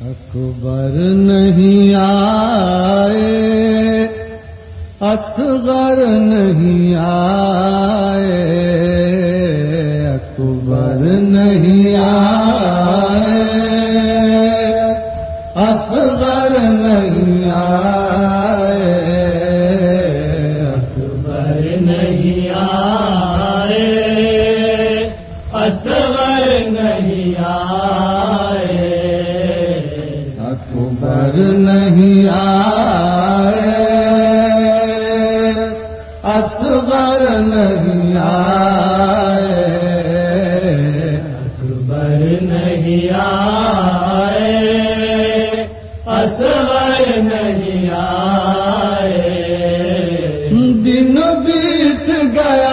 اکبر نہیں آئے اصغر نہیں آئے، اکبر نہیں آئے اصغر نہیں آئے، اکبر نہیں آئے اصغر نہیں آئے۔ اکبر نہیں آئے۔ اصغر نہیں آئے۔ اکبر نہیں آئے۔ اصغر نہیں آئے۔ دن بیت گیا۔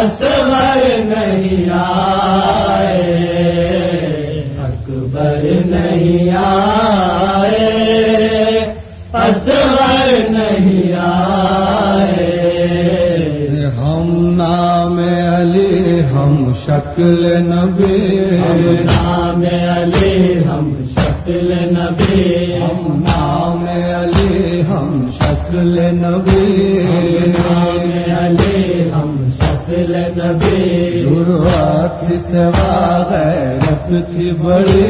اصغر نہیں آئے اکبر نہیں آئے اصغر نہیں آئے۔ ہم نام علی ہم شکل نبی۔ نام علی ہم شکل نبی۔ ہم نام علی ہم شکل نبی۔ سوا غیرت کی بڑی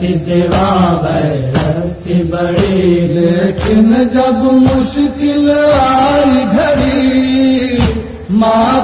کی سوا غیرت کی بڑی لیکن جب مشکل آئی گھڑی ماں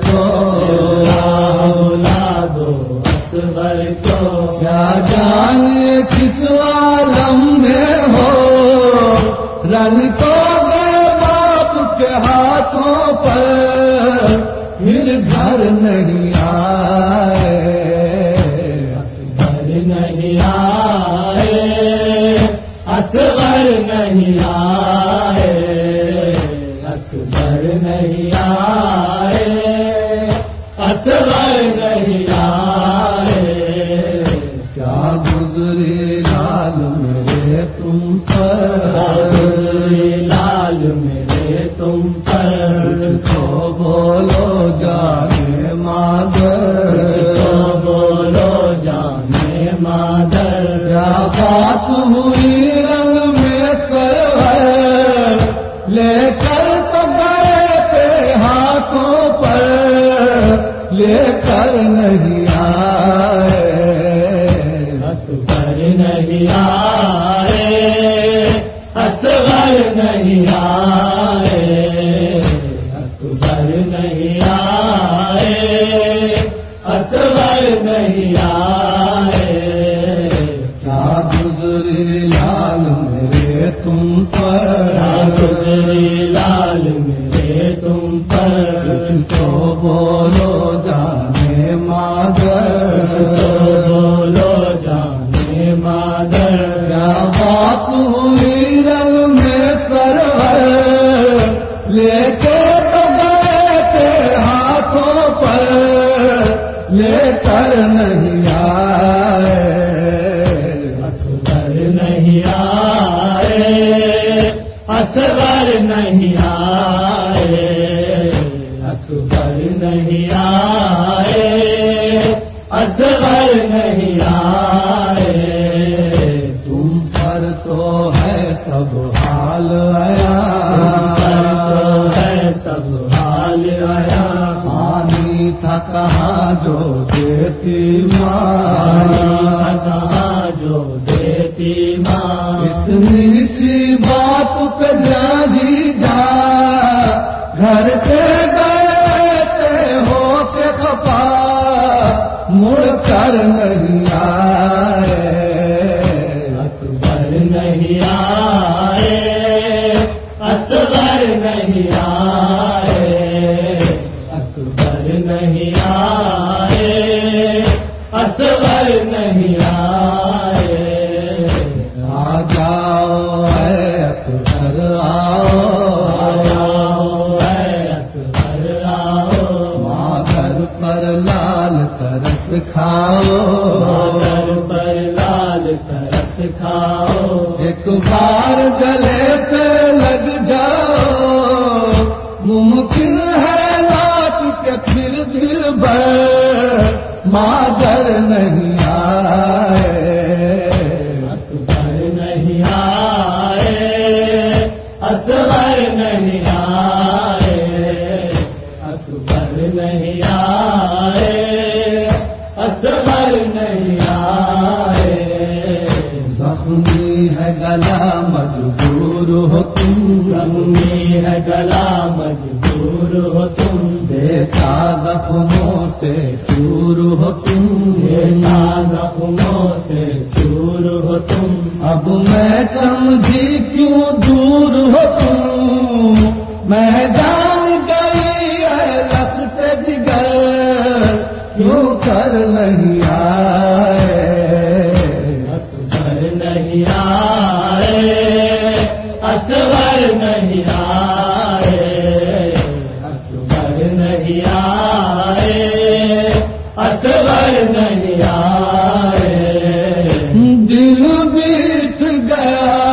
کو دو کو۔ کیا جانے کس عالم میں ہو؟ رن کو گئے باپ کے ہاتھوں پر، پھر گھر نہیں آئے۔ نہیں آئے اصغر نہیں آئے۔ اصغر لے نہیں آئے। اکبر نہیں آئے۔ اصغر نہیں آئے۔ نہیں آئے۔ نہیں آئے لے کے تو گئے تھے ہاتھوں پر لے کر نہیں آئے۔ اکبر نہیں آئے اصغر نہیں آئے۔ اکبر نہیں آئے اصغر نہیں آئے۔ تم پر تو ہے سب حال آیا کہاں جو دیتی ماں؟ کہاں جو دیتی ماں اتنی سی بات پہ جانی جا، گھر سے گئے ہو کے کپا مڑ کر نہیں اکبر نہیں آئے۔ آ جاؤ آؤ۔ آؤ اے اکبر آؤ۔ مادر پر لال ترس کھاؤ۔ مادر پر لال ترس کھاؤ۔ ایک بار گلے مادر نہیں آئے۔ اکبر نہیں آئے اصغر نہیں آئے۔ اکبر نہیں آئے اصغر نہیں آئے۔ زخمی ہے گلا مجبور ہو تم۔ زمین ہے گلا مجبور ہو تم۔ دیکھا زخموں سے دور ہو تم دینا زخموں سے دور ہو تم۔ اب میں سمجھی کیوں دور ہو تم؟ میں دل بیت گیا۔